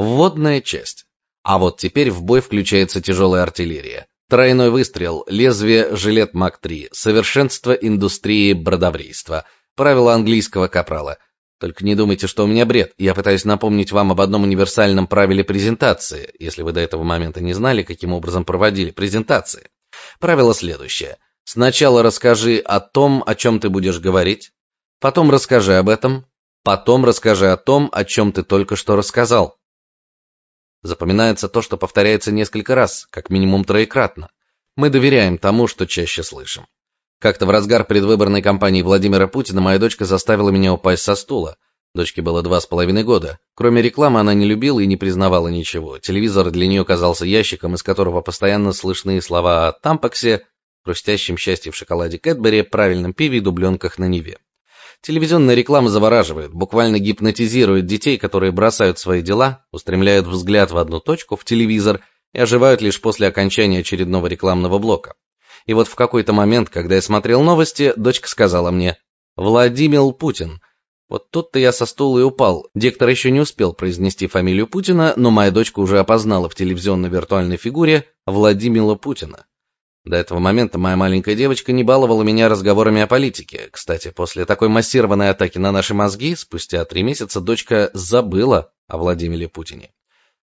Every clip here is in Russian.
Вводная часть. А вот теперь в бой включается тяжелая артиллерия. Тройной выстрел, лезвие жилет МАК-3, совершенство индустрии бродоврейства, правила английского капрала. Только не думайте, что у меня бред. Я пытаюсь напомнить вам об одном универсальном правиле презентации, если вы до этого момента не знали, каким образом проводили презентации. Правило следующее. Сначала расскажи о том, о чем ты будешь говорить, потом расскажи об этом, потом расскажи о том, о чем ты только что рассказал. Запоминается то, что повторяется несколько раз, как минимум троекратно. Мы доверяем тому, что чаще слышим. Как-то в разгар предвыборной кампании Владимира Путина моя дочка заставила меня упасть со стула. Дочке было два с половиной года. Кроме рекламы она не любила и не признавала ничего. Телевизор для нее казался ящиком, из которого постоянно слышны слова о тампаксе, хрустящем счастье в шоколаде Кэтбери, правильном пиве и дубленках на Неве. Телевизионная реклама завораживает, буквально гипнотизирует детей, которые бросают свои дела, устремляют взгляд в одну точку в телевизор и оживают лишь после окончания очередного рекламного блока. И вот в какой-то момент, когда я смотрел новости, дочка сказала мне: "Владимир Путин". Вот тут-то я со стула и упал. Диктор еще не успел произнести фамилию Путина, но моя дочка уже опознала в телевизионной виртуальной фигуре Владимира Путина. До этого момента моя маленькая девочка не баловала меня разговорами о политике. Кстати, после такой массированной атаки на наши мозги, спустя три месяца дочка забыла о Владимире Путине.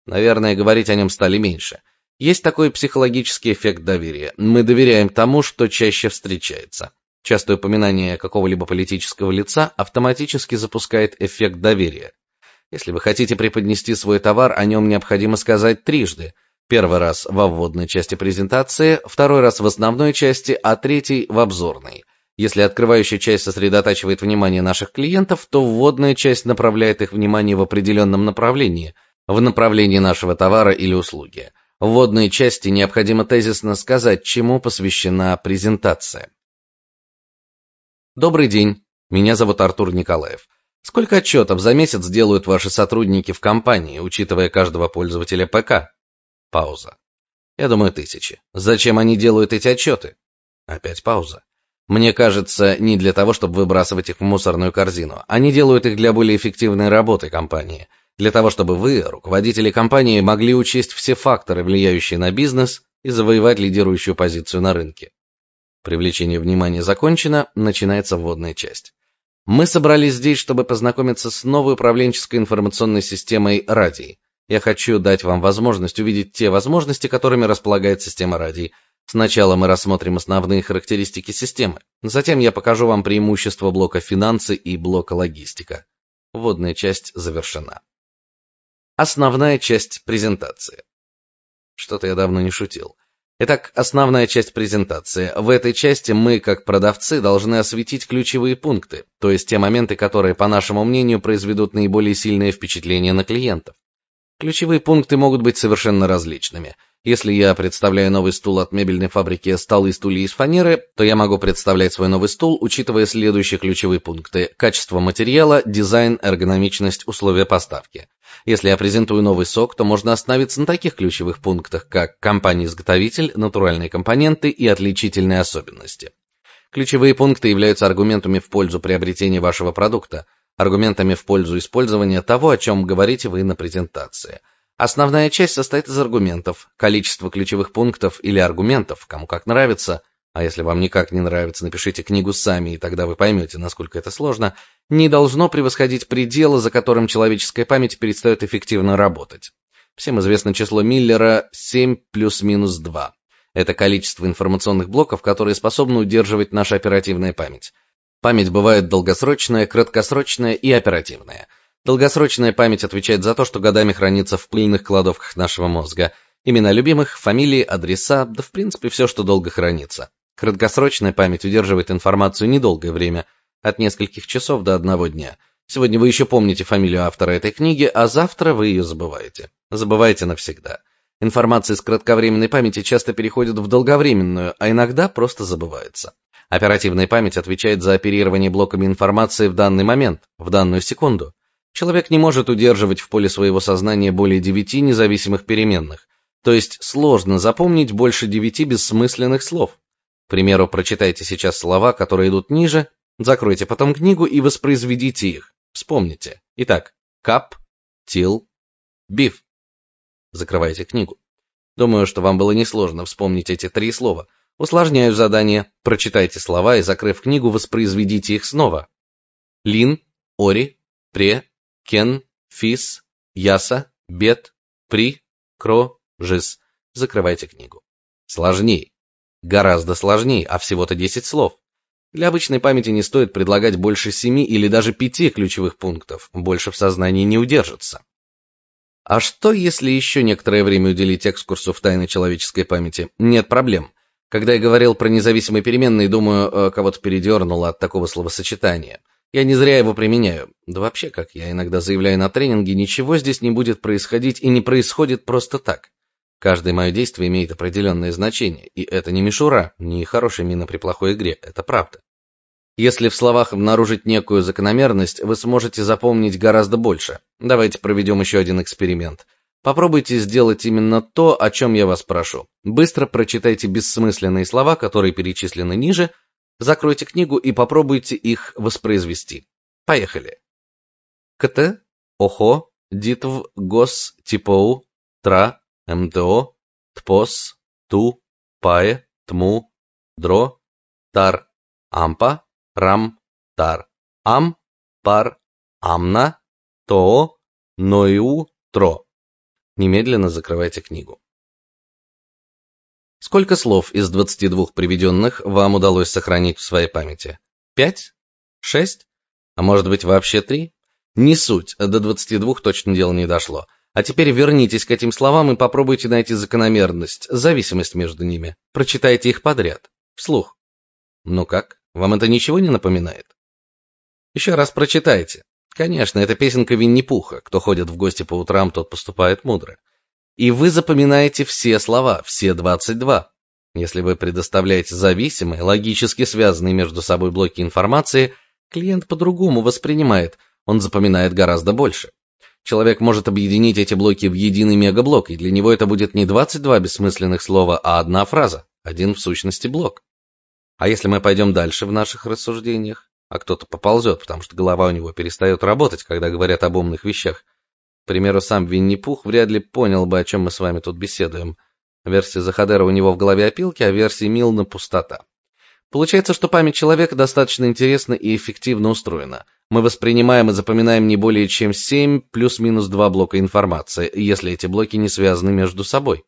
Наверное, говорить о нем стали меньше. Есть такой психологический эффект доверия. Мы доверяем тому, что чаще встречается. Частое упоминание какого-либо политического лица автоматически запускает эффект доверия. Если вы хотите преподнести свой товар, о нем необходимо сказать трижды. Первый раз во вводной части презентации, второй раз в основной части, а третий в обзорной. Если открывающая часть сосредотачивает внимание наших клиентов, то вводная часть направляет их внимание в определенном направлении, в направлении нашего товара или услуги. В вводной части необходимо тезисно сказать, чему посвящена презентация. Добрый день. Меня зовут Артур Николаев. Сколько отчетов за месяц делают ваши сотрудники в компании, учитывая каждого пользователя ПК? Пауза. Я думаю, тысячи. Зачем они делают эти отчеты? Опять пауза. Мне кажется, не для того, чтобы выбрасывать их в мусорную корзину. Они делают их для более эффективной работы компании, для того, чтобы вы, руководители компании, могли учесть все факторы, влияющие на бизнес, и завоевать лидирующую позицию на рынке. Привлечение внимания закончено, начинается вводная часть. Мы собрались здесь, чтобы познакомиться с новой управленческой информационной системой Радий. Я хочу дать вам возможность увидеть те возможности, которыми располагает система радий. Сначала мы рассмотрим основные характеристики системы. Затем я покажу вам преимущества блока финансы и блока логистика. Вводная часть завершена. Основная часть презентации. Что-то я давно не шутил. Итак, основная часть презентации. В этой части мы, как продавцы, должны осветить ключевые пункты, то есть те моменты, которые, по нашему мнению, произведут наиболее сильное впечатление на клиентов. Ключевые пункты могут быть совершенно различными. Если я представляю новый стул от мебельной фабрики «Столы и стулья из фанеры», то я могу представлять свой новый стул, учитывая следующие ключевые пункты: качество материала, дизайн, эргономичность, условия поставки. Если я презентую новый сок, то можно остановиться на таких ключевых пунктах, как компания-изготовитель, натуральные компоненты и отличительные особенности. Ключевые пункты являются аргументами в пользу приобретения вашего продукта аргументами в пользу использования того, о чем говорите вы на презентации. Основная часть состоит из аргументов, количество ключевых пунктов или аргументов, кому как нравится, а если вам никак не нравится, напишите книгу сами, и тогда вы поймете, насколько это сложно, не должно превосходить пределы, за которым человеческая память перестает эффективно работать. Всем известно число Миллера 7 плюс-минус 2. Это количество информационных блоков, которые способны удерживать наша оперативная память. Память бывает долгосрочная, краткосрочная и оперативная. Долгосрочная память отвечает за то, что годами хранится в пыльных кладовках нашего мозга. Имена любимых, фамилии, адреса, да в принципе все, что долго хранится. Краткосрочная память удерживает информацию недолгое время, от нескольких часов до одного дня. Сегодня вы еще помните фамилию автора этой книги, а завтра вы ее забываете. Забываете навсегда. Информация из кратковременной памяти часто переходит в долговременную, а иногда просто забывается. Оперативная память отвечает за оперирование блоками информации в данный момент, в данную секунду. Человек не может удерживать в поле своего сознания более девяти независимых переменных. То есть сложно запомнить больше девяти бессмысленных слов. К примеру, прочитайте сейчас слова, которые идут ниже, закройте потом книгу и воспроизведите их. Вспомните. Итак, кап, тил, Биф. Закрывайте книгу. Думаю, что вам было несложно вспомнить эти три слова. Усложняю задание. Прочитайте слова и, закрыв книгу, воспроизведите их снова. Лин, Ори, Пре, Кен, Фис, Яса, Бет, При, Кро, Жиз. Закрывайте книгу. Сложнее. Гораздо сложнее, а всего-то 10 слов. Для обычной памяти не стоит предлагать больше семи или даже пяти ключевых пунктов, больше в сознании не удержится. А что, если еще некоторое время уделить экскурсу в тайны человеческой памяти? Нет проблем. Когда я говорил про независимые переменные, думаю, э, кого-то передернуло от такого словосочетания. Я не зря его применяю. Да вообще, как я иногда заявляю на тренинге, ничего здесь не будет происходить и не происходит просто так. Каждое мое действие имеет определенное значение, и это не мишура, не хорошая мина при плохой игре, это правда. Если в словах обнаружить некую закономерность, вы сможете запомнить гораздо больше. Давайте проведем еще один эксперимент. Попробуйте сделать именно то, о чем я вас прошу. Быстро прочитайте бессмысленные слова, которые перечислены ниже, закройте книгу и попробуйте их воспроизвести. Поехали. КТ, ОХО, ДИТВ, ГОС, ТИПОУ, ТРА, МТО, ТПОС, ТУ, ПАЭ, ТМУ, ДРО, ТАР, АМПА, РАМ, ТАР, АМ, ПАР, АМНА, ТОО, НОИУ, ТРО. Немедленно закрывайте книгу. Сколько слов из 22 приведенных вам удалось сохранить в своей памяти? Пять? Шесть? А может быть вообще три? Не суть, до 22 точно дело не дошло. А теперь вернитесь к этим словам и попробуйте найти закономерность, зависимость между ними. Прочитайте их подряд, вслух. Ну как, вам это ничего не напоминает? Еще раз прочитайте. Конечно, это песенка Винни-Пуха. Кто ходит в гости по утрам, тот поступает мудро. И вы запоминаете все слова, все 22. Если вы предоставляете зависимые, логически связанные между собой блоки информации, клиент по-другому воспринимает, он запоминает гораздо больше. Человек может объединить эти блоки в единый мегаблок, и для него это будет не 22 бессмысленных слова, а одна фраза, один в сущности блок. А если мы пойдем дальше в наших рассуждениях, а кто-то поползет, потому что голова у него перестает работать, когда говорят об умных вещах. К примеру, сам Винни-Пух вряд ли понял бы, о чем мы с вами тут беседуем. Версия Захадера у него в голове опилки, а версия Милна пустота. Получается, что память человека достаточно интересна и эффективно устроена. Мы воспринимаем и запоминаем не более чем 7 плюс-минус 2 блока информации, если эти блоки не связаны между собой.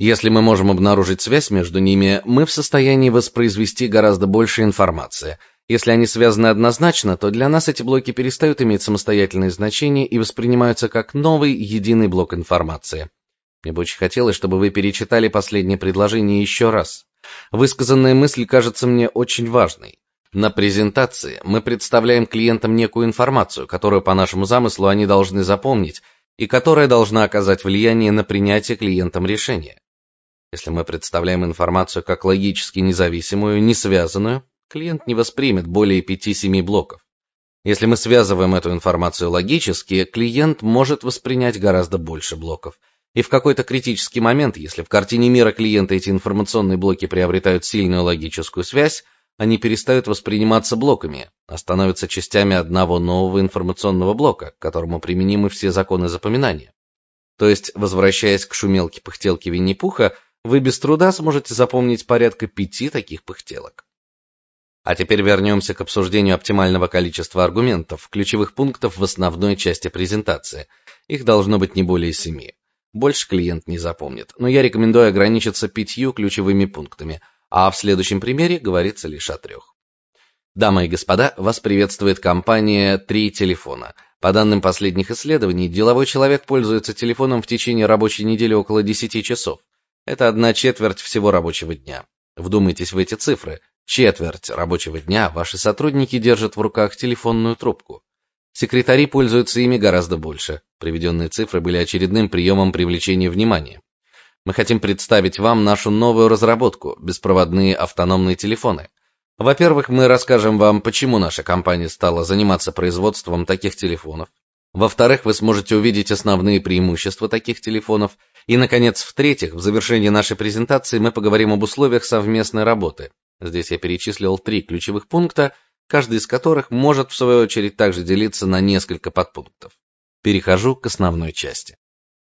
Если мы можем обнаружить связь между ними, мы в состоянии воспроизвести гораздо больше информации. Если они связаны однозначно, то для нас эти блоки перестают иметь самостоятельное значение и воспринимаются как новый единый блок информации. Мне бы очень хотелось, чтобы вы перечитали последнее предложение еще раз. Высказанная мысль кажется мне очень важной. На презентации мы представляем клиентам некую информацию, которую по нашему замыслу они должны запомнить и которая должна оказать влияние на принятие клиентом решения. Если мы представляем информацию как логически независимую, не связанную, клиент не воспримет более 5-7 блоков. Если мы связываем эту информацию логически, клиент может воспринять гораздо больше блоков. И в какой-то критический момент, если в картине мира клиента эти информационные блоки приобретают сильную логическую связь, они перестают восприниматься блоками, а становятся частями одного нового информационного блока, к которому применимы все законы запоминания. То есть, возвращаясь к шумелке-пыхтелке Винни-Пуха, вы без труда сможете запомнить порядка пяти таких пыхтелок. А теперь вернемся к обсуждению оптимального количества аргументов, ключевых пунктов в основной части презентации. Их должно быть не более семи. Больше клиент не запомнит, но я рекомендую ограничиться пятью ключевыми пунктами, а в следующем примере говорится лишь о трех. Дамы и господа, вас приветствует компания «Три телефона». По данным последних исследований, деловой человек пользуется телефоном в течение рабочей недели около 10 часов. Это одна четверть всего рабочего дня. Вдумайтесь в эти цифры. Четверть рабочего дня ваши сотрудники держат в руках телефонную трубку. Секретари пользуются ими гораздо больше. Приведенные цифры были очередным приемом привлечения внимания. Мы хотим представить вам нашу новую разработку беспроводные автономные телефоны. Во-первых, мы расскажем вам, почему наша компания стала заниматься производством таких телефонов. Во-вторых, вы сможете увидеть основные преимущества таких телефонов, и наконец, в-третьих, в завершении нашей презентации мы поговорим об условиях совместной работы. Здесь я перечислил три ключевых пункта, каждый из которых может в свою очередь также делиться на несколько подпунктов. Перехожу к основной части.